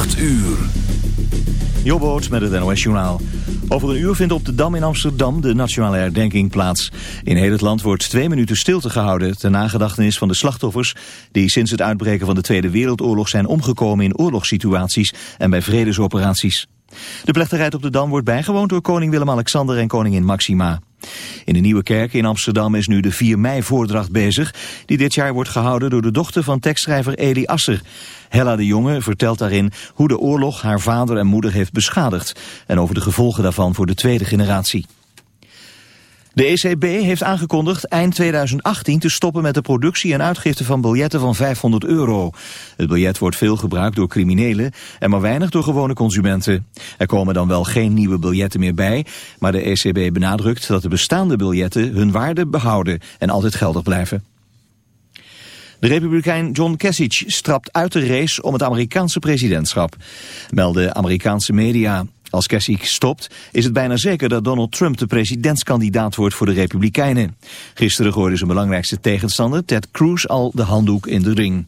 8 uur. Jobboot met het NOS Journaal. Over een uur vindt op de Dam in Amsterdam de nationale herdenking plaats. In heel het land wordt twee minuten stilte gehouden... ter nagedachtenis van de slachtoffers... die sinds het uitbreken van de Tweede Wereldoorlog zijn omgekomen in oorlogssituaties... en bij vredesoperaties. De plechtigheid op de Dam wordt bijgewoond door koning Willem-Alexander en koningin Maxima. In de Nieuwe Kerk in Amsterdam is nu de 4 mei-voordracht bezig... die dit jaar wordt gehouden door de dochter van tekstschrijver Eli Asser. Hella de Jonge vertelt daarin hoe de oorlog haar vader en moeder heeft beschadigd... en over de gevolgen daarvan voor de tweede generatie. De ECB heeft aangekondigd eind 2018 te stoppen met de productie en uitgifte van biljetten van 500 euro. Het biljet wordt veel gebruikt door criminelen en maar weinig door gewone consumenten. Er komen dan wel geen nieuwe biljetten meer bij, maar de ECB benadrukt dat de bestaande biljetten hun waarde behouden en altijd geldig blijven. De republikein John Kasich strapt uit de race om het Amerikaanse presidentschap, melden Amerikaanse media. Als Kasich stopt, is het bijna zeker dat Donald Trump de presidentskandidaat wordt voor de Republikeinen. Gisteren gooide zijn belangrijkste tegenstander, Ted Cruz, al de handdoek in de ring.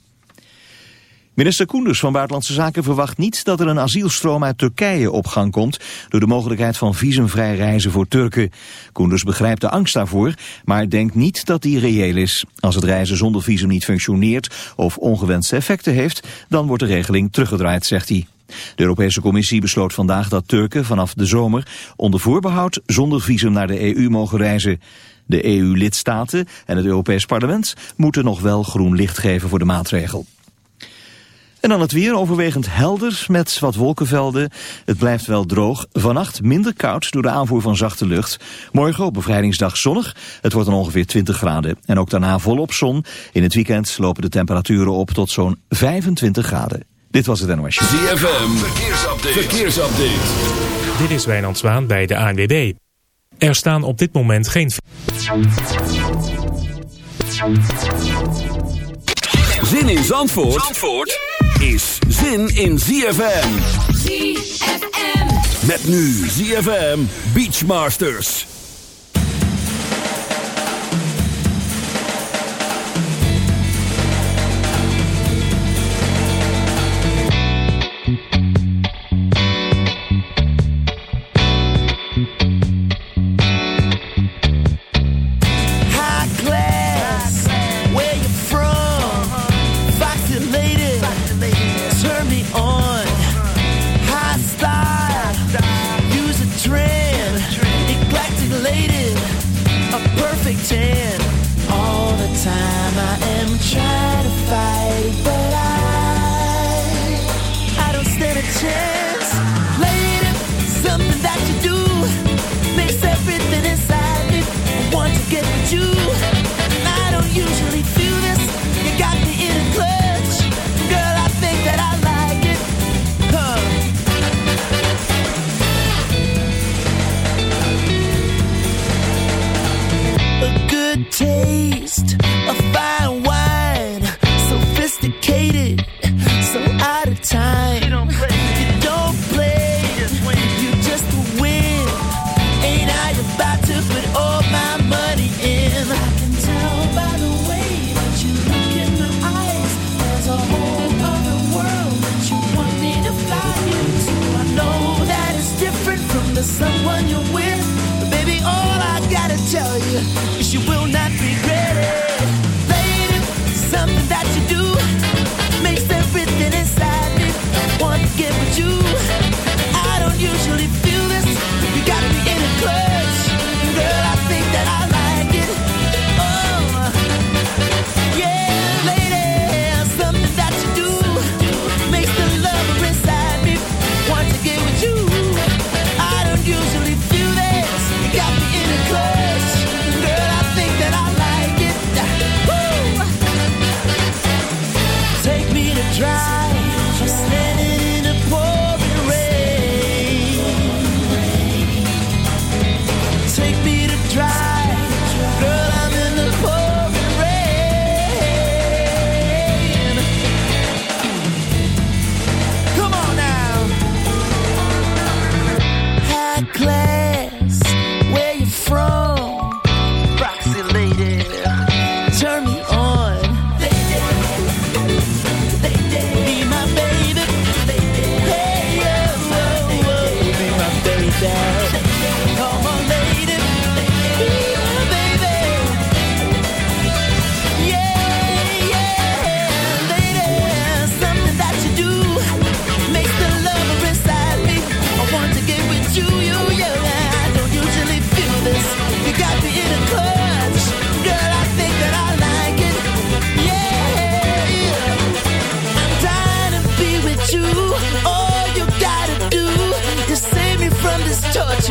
Minister Koenders van Buitenlandse Zaken verwacht niet dat er een asielstroom uit Turkije op gang komt door de mogelijkheid van visumvrij reizen voor Turken. Koenders begrijpt de angst daarvoor, maar denkt niet dat die reëel is. Als het reizen zonder visum niet functioneert of ongewenste effecten heeft, dan wordt de regeling teruggedraaid, zegt hij. De Europese Commissie besloot vandaag dat Turken vanaf de zomer onder voorbehoud zonder visum naar de EU mogen reizen. De EU-lidstaten en het Europees Parlement moeten nog wel groen licht geven voor de maatregel. En dan het weer overwegend helder met wat wolkenvelden. Het blijft wel droog. Vannacht minder koud door de aanvoer van zachte lucht. Morgen op bevrijdingsdag zonnig. Het wordt dan ongeveer 20 graden. En ook daarna volop zon. In het weekend lopen de temperaturen op tot zo'n 25 graden. Dit was het NOS. ZFM, verkeersupdate. verkeersupdate. Dit is Wijnand Zwaan bij de ANWB. Er staan op dit moment geen... Zin in Zandvoort, Zandvoort is zin in ZFM. ZFM. Met nu ZFM Beachmasters. you with. But baby, all I gotta tell you is you will.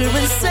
Torture and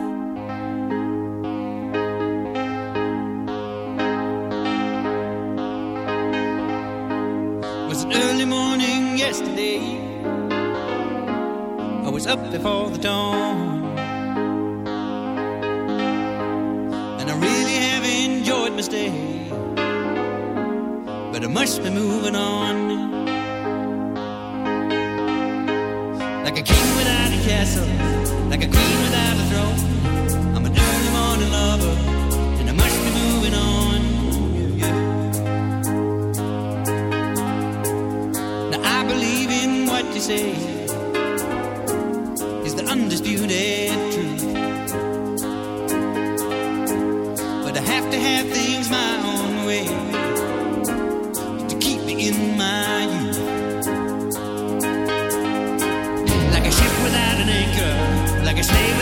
Early morning yesterday. I was up before the dawn. And I really have enjoyed my stay. But I must be moving on. Like a king without a castle, like a queen say is the undisputed truth. But I have to have things my own way to keep me in my youth. Like a ship without an anchor, like a slave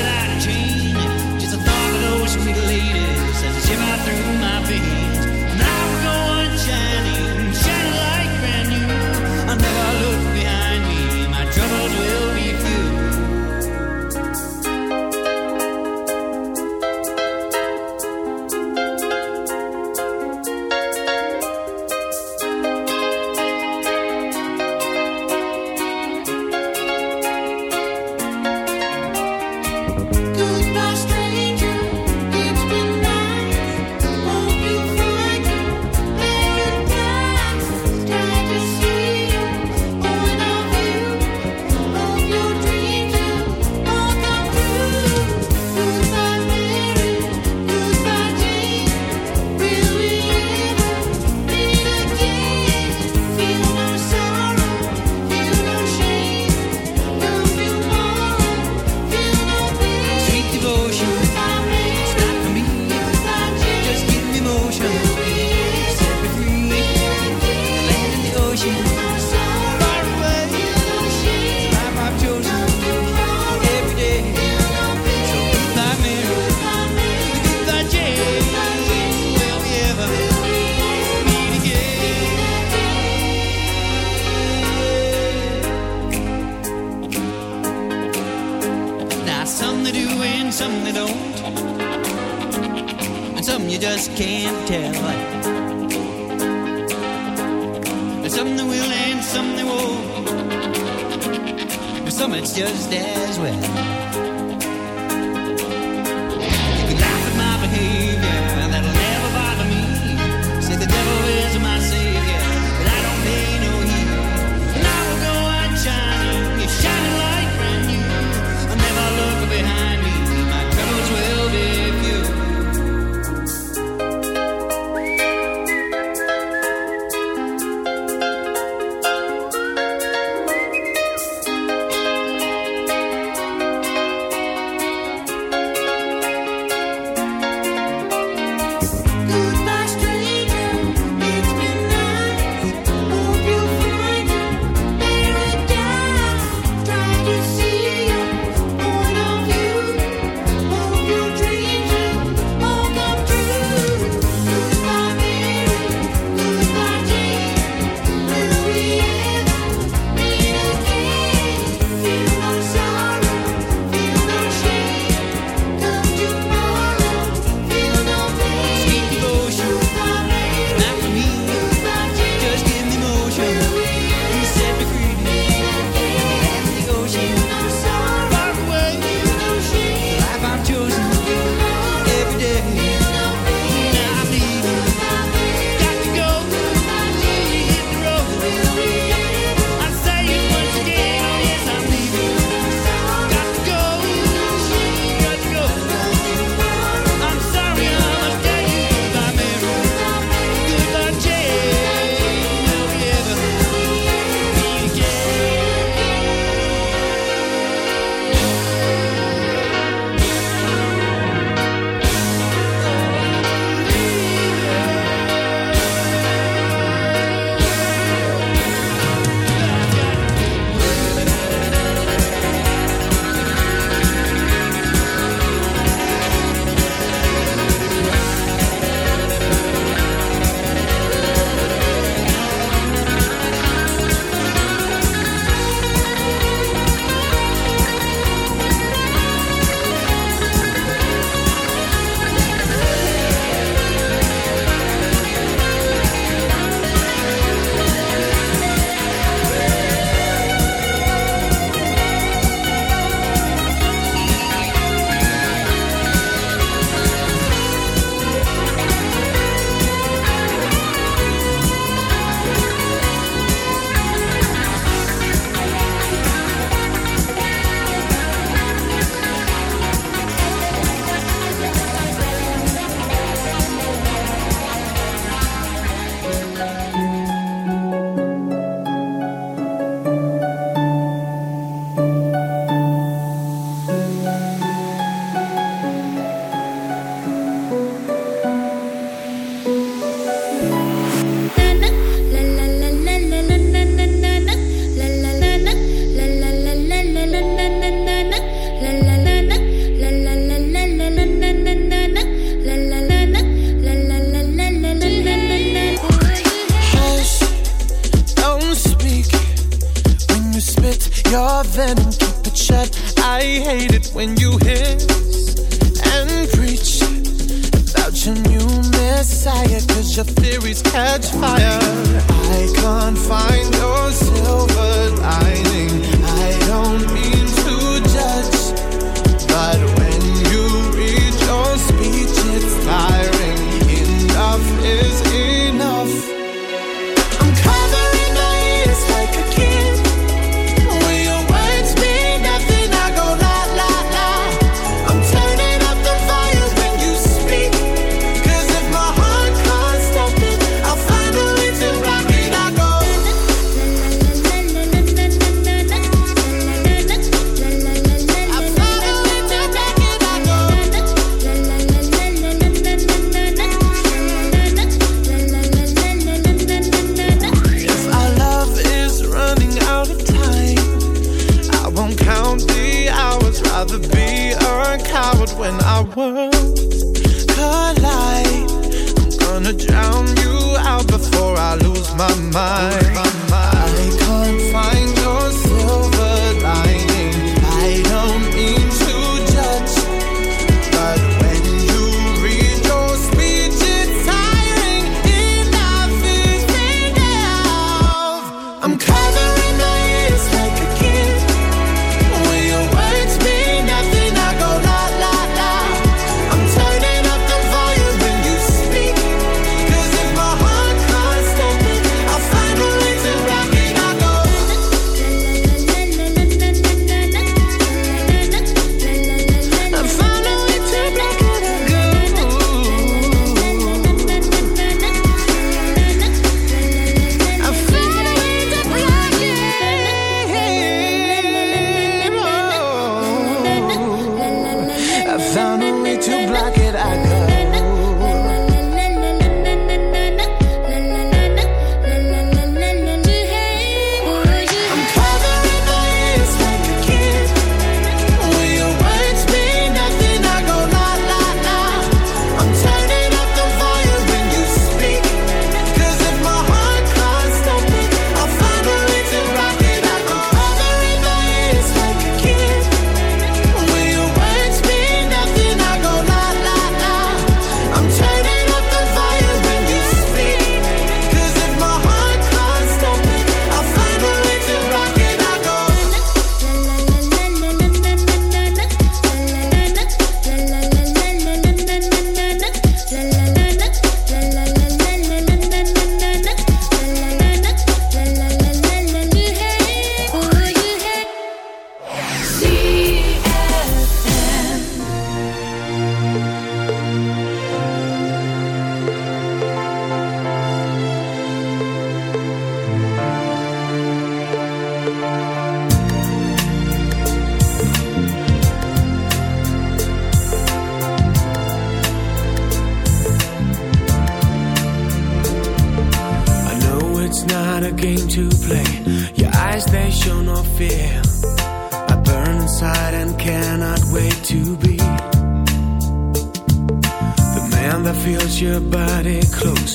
Hush,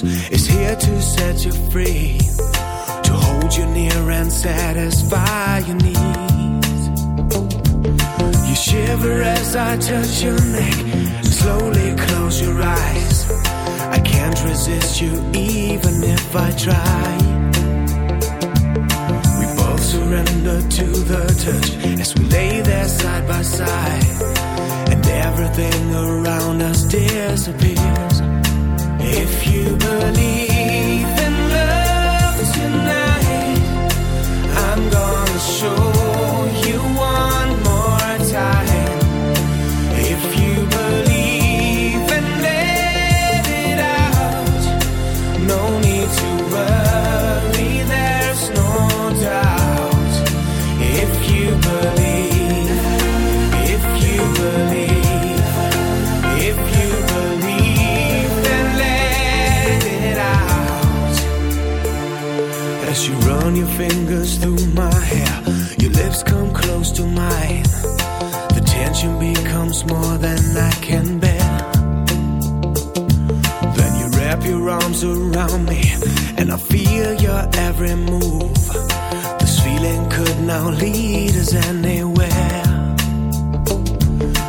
Jones is here to set you free, to hold you near and satisfy your needs. You shiver as I touch your neck, slowly close your eyes. I can't resist you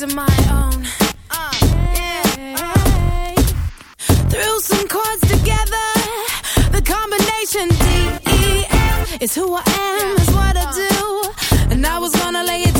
words of my own. Uh, yeah, uh. Threw some chords together. The combination D E F is who I am, is what I do, and I was gonna lay it.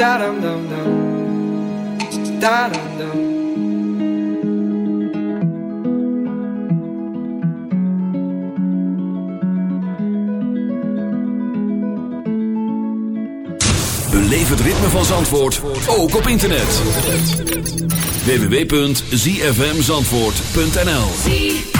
Da dum dum dum. Da dum dum. Het ritme van Zandvoort ook op internet. www.zfmzandvoort.nl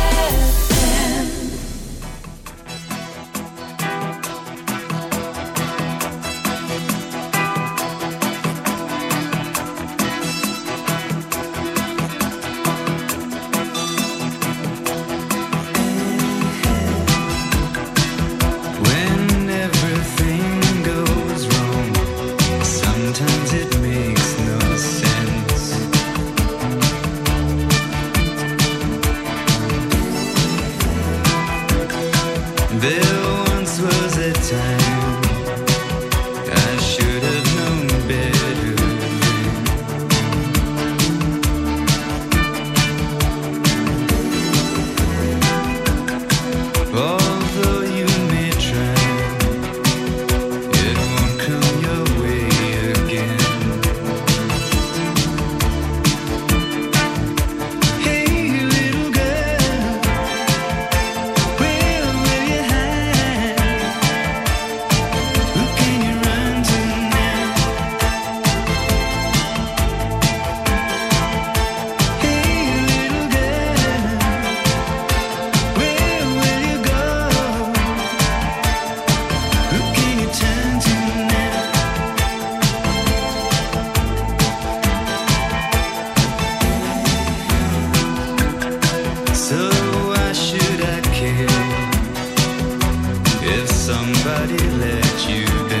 let you down.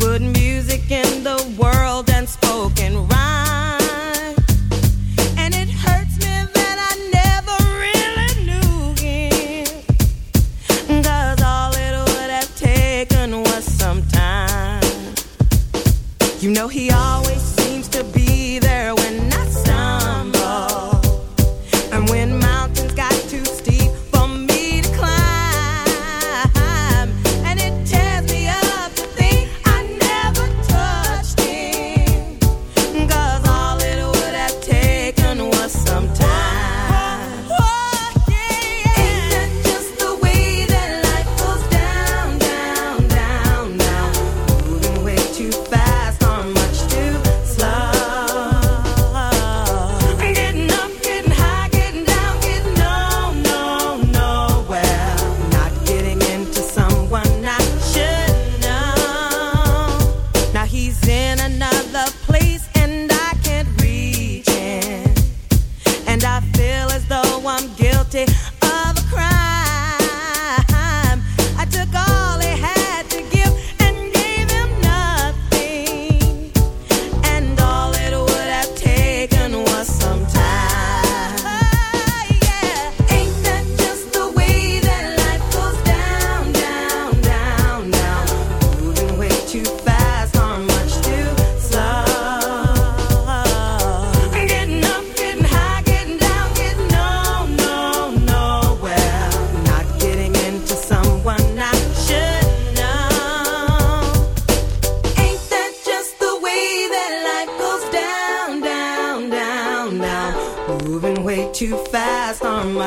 who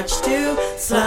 much too slow.